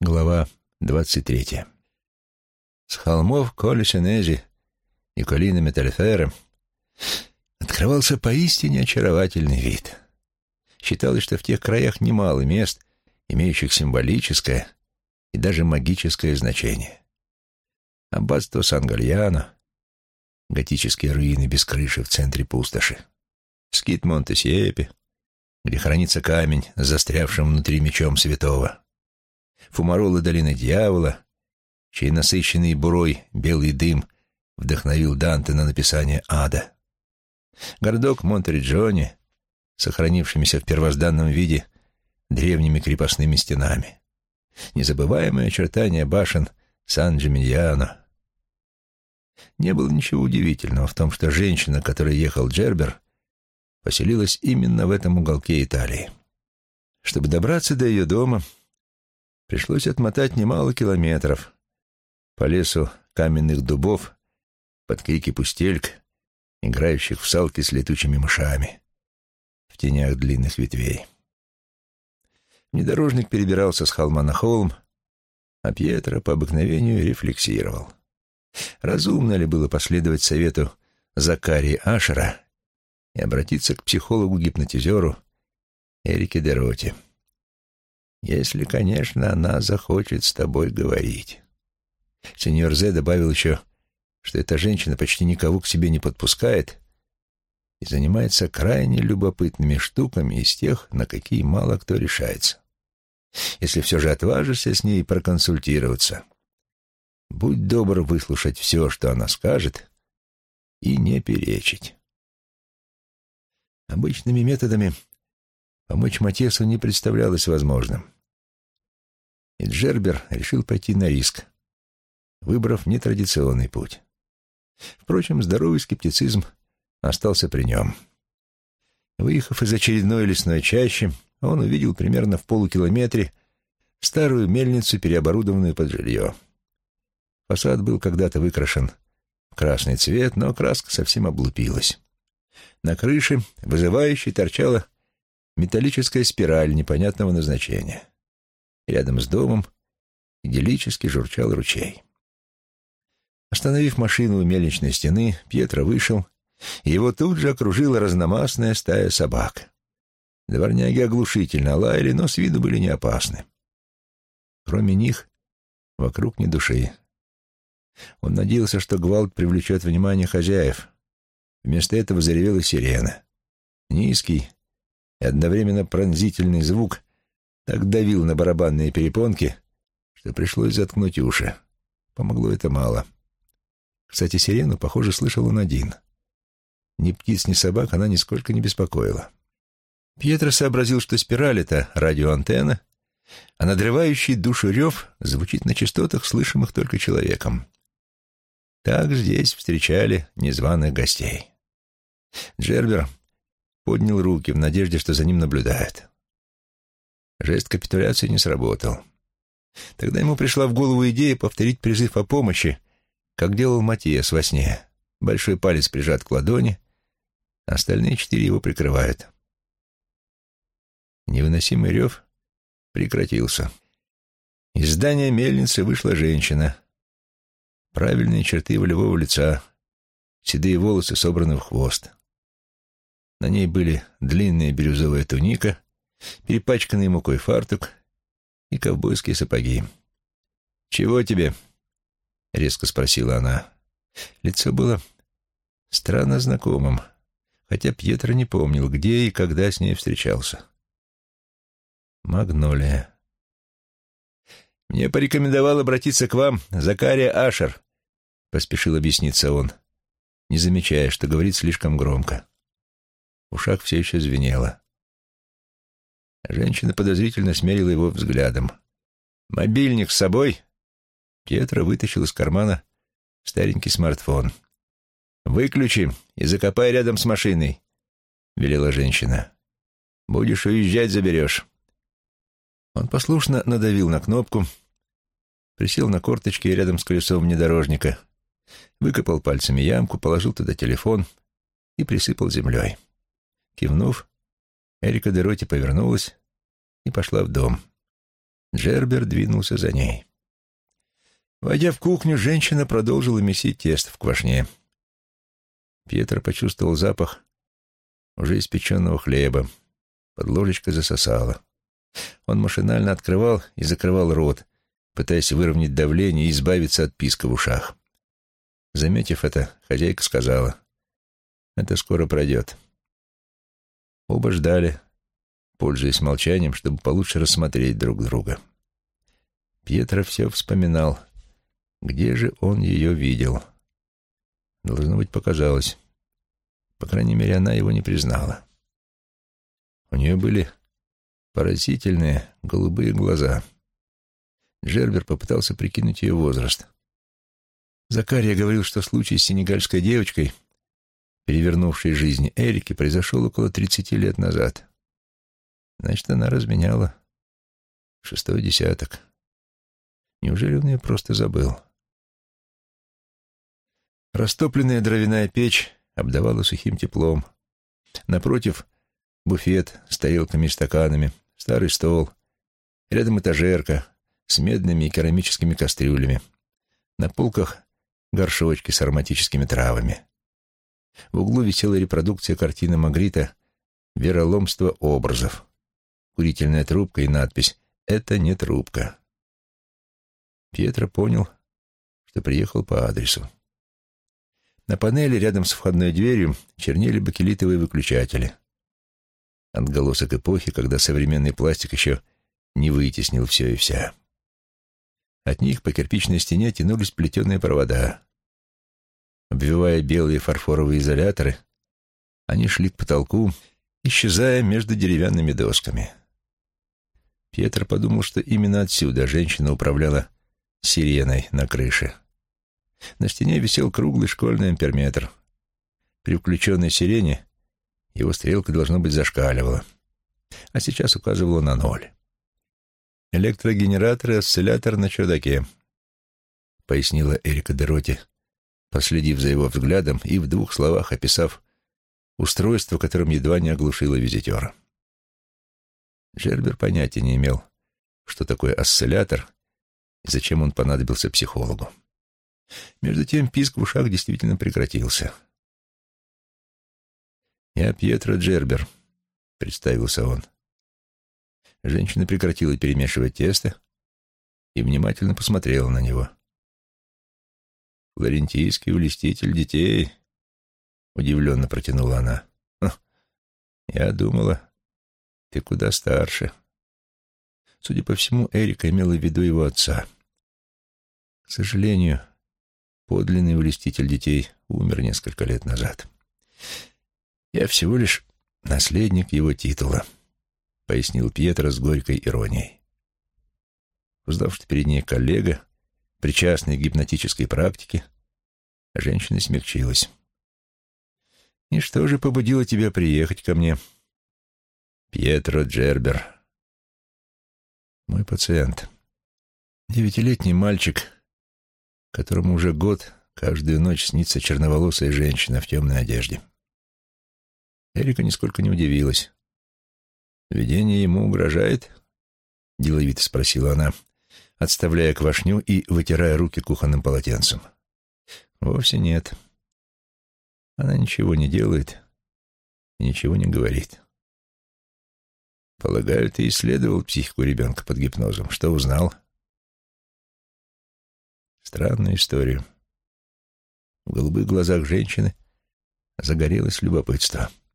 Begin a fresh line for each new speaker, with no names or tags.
Глава двадцать третья. С холмов Колесенези и Колина Метальфера открывался поистине очаровательный вид. Считалось, что в тех краях немало мест, имеющих символическое и даже магическое значение. Аббатство Сан-Гальяно, готические руины без крыши в центре пустоши, скит Монте-Сиепи, где хранится камень с застрявшим внутри мечом святого, фумаролы долины дьявола, чей насыщенный бурой белый дым вдохновил Данте на написание ада. Городок Монтериджоне, сохранившимися в первозданном виде древними крепостными стенами. Незабываемые очертания башен Сан-Джиминьяно. Не было ничего удивительного в том, что женщина, которой ехал Джербер, поселилась именно в этом уголке Италии. Чтобы добраться до ее дома, пришлось отмотать немало километров по лесу каменных дубов под крики пустельк, играющих в салки с летучими мышами в тенях длинных ветвей. Внедорожник перебирался с холма на холм, а Пьетро по обыкновению рефлексировал. Разумно ли было последовать совету Закарии Ашера и обратиться к психологу-гипнотизеру Эрике Дероте? Если, конечно, она захочет с тобой говорить. Сеньор Зе добавил еще, что эта женщина почти никого к себе не подпускает и занимается крайне любопытными штуками из тех, на какие мало кто решается. Если все же отважишься с ней проконсультироваться, будь добр выслушать все, что она скажет, и не перечить. Обычными методами Помочь Матесу не представлялось возможным. И Джербер решил пойти на риск, выбрав нетрадиционный путь. Впрочем, здоровый скептицизм остался при нем. Выехав из очередной лесной чащи, он увидел примерно в полукилометре старую мельницу, переоборудованную под жилье. Фасад был когда-то выкрашен в красный цвет, но краска совсем облупилась. На крыше вызывающе торчала металлическая спираль непонятного назначения. Рядом с домом идиллически журчал ручей. Остановив машину у мельничной стены, Пьетро вышел, и его тут же окружила разномастная стая собак. Дворняги оглушительно лаяли, но с виду были не опасны. Кроме них, вокруг ни души. Он надеялся, что гвалт привлечет внимание хозяев. Вместо этого заревела сирена. Низкий, и одновременно пронзительный звук так давил на барабанные перепонки, что пришлось заткнуть уши. Помогло это мало. Кстати, сирену, похоже, слышал он один. Ни птиц, ни собак она нисколько не беспокоила. Пьетро сообразил, что спираль — это радиоантенна, а надрывающий душу рев звучит на частотах, слышимых только человеком. Так здесь встречали незваных гостей. Джербер поднял руки в надежде, что за ним наблюдают. Жест капитуляции не сработал. Тогда ему пришла в голову идея повторить призыв о помощи, как делал Матиас во сне. Большой палец прижат к ладони, остальные четыре его прикрывают. Невыносимый рев прекратился. Из здания мельницы вышла женщина. Правильные черты волевого лица, седые волосы собраны в хвост. На ней были длинная бирюзовая туника, перепачканный мукой фартук и ковбойские сапоги. «Чего тебе?» — резко спросила она. Лицо было странно знакомым, хотя Пьетро не помнил, где и когда с ней встречался. «Магнолия». «Мне порекомендовал обратиться к вам Закария Ашер», — поспешил объясниться он, не замечая, что говорит слишком громко. Ушах все еще звенело. Женщина подозрительно смерила его взглядом. «Мобильник с собой?» Пьетро вытащил из кармана старенький смартфон. «Выключи и закопай рядом с машиной», — велела женщина. «Будешь уезжать, заберешь». Он послушно надавил на кнопку, присел на корточки рядом с колесом внедорожника, выкопал пальцами ямку, положил туда телефон и присыпал землей. Кивнув, Эрика Дероти повернулась и пошла в дом. Джербер двинулся за ней. Войдя в кухню, женщина продолжила месить тесто в квашне. Пьетро почувствовал запах уже испеченного хлеба. Под ложечкой засосало. Он машинально открывал и закрывал рот, пытаясь выровнять давление и избавиться от писка в ушах. Заметив это, хозяйка сказала, «Это скоро пройдет». Оба ждали, пользуясь молчанием, чтобы получше рассмотреть друг друга. Пьетро все вспоминал, где же он ее видел. Должно быть, показалось. По крайней мере, она его не признала. У нее были поразительные голубые глаза. Джербер попытался прикинуть ее возраст. Закария говорил, что случай с сенегальской девочкой, перевернувшей жизнь Эрики, произошел около тридцати лет назад. Значит, она разменяла шестой десяток. Неужели он ее просто забыл? Растопленная дровяная печь обдавала сухим теплом. Напротив — буфет с тарелками и стаканами, старый стол. Рядом этажерка с медными и керамическими кастрюлями. На полках — горшочки с ароматическими травами. В углу висела репродукция картины Магрита «Вероломство образов». Курительная трубка и надпись «Это не трубка». Пьетро понял, что приехал по адресу. На панели рядом с входной дверью чернели бакелитовые выключатели. Отголосок эпохи, когда современный пластик еще не вытеснил все и вся. От них по кирпичной стене тянулись плетеные провода. Обвивая белые фарфоровые изоляторы, они шли к потолку, исчезая между деревянными досками. Пьетро подумал, что именно отсюда женщина управляла сиреной на крыше. На стене висел круглый школьный амперметр. При включенной сирене его стрелка, должно быть, зашкаливала, а сейчас указывала на ноль. «Электрогенератор и осциллятор на чердаке», — пояснила Эрика Дероти, последив за его взглядом и в двух словах описав устройство, которым едва не оглушило визитера. Джербер понятия не имел, что такое осциллятор и зачем он понадобился психологу. Между тем писк в ушах действительно прекратился. «Я Пьетро Джербер», — представился он. Женщина прекратила перемешивать тесто и внимательно посмотрела на него. «Флорентийский улеститель детей», — удивленно протянула она. «Я думала, ты куда старше». Судя по всему, Эрика имела в виду его отца. К сожалению, Подлинный улеститель детей умер несколько лет назад. Я всего лишь наследник его титула, пояснил Пьетро с горькой иронией. Узнав, что перед ней коллега, причастный к гипнотической практике, женщина смягчилась. «И что же побудило тебя приехать ко мне?» «Пьетро Джербер». «Мой пациент. Девятилетний мальчик, которому уже год каждую ночь снится черноволосая женщина в темной одежде. Эрика нисколько не удивилась. «Видение ему угрожает?» — деловито спросила она, отставляя квашню и вытирая руки кухонным полотенцем. «Вовсе нет. Она ничего не делает и ничего не говорит». «Полагаю, ты исследовал психику ребенка под гипнозом. Что узнал?» Странную историю. В голубых глазах женщины загорелось любопытство. —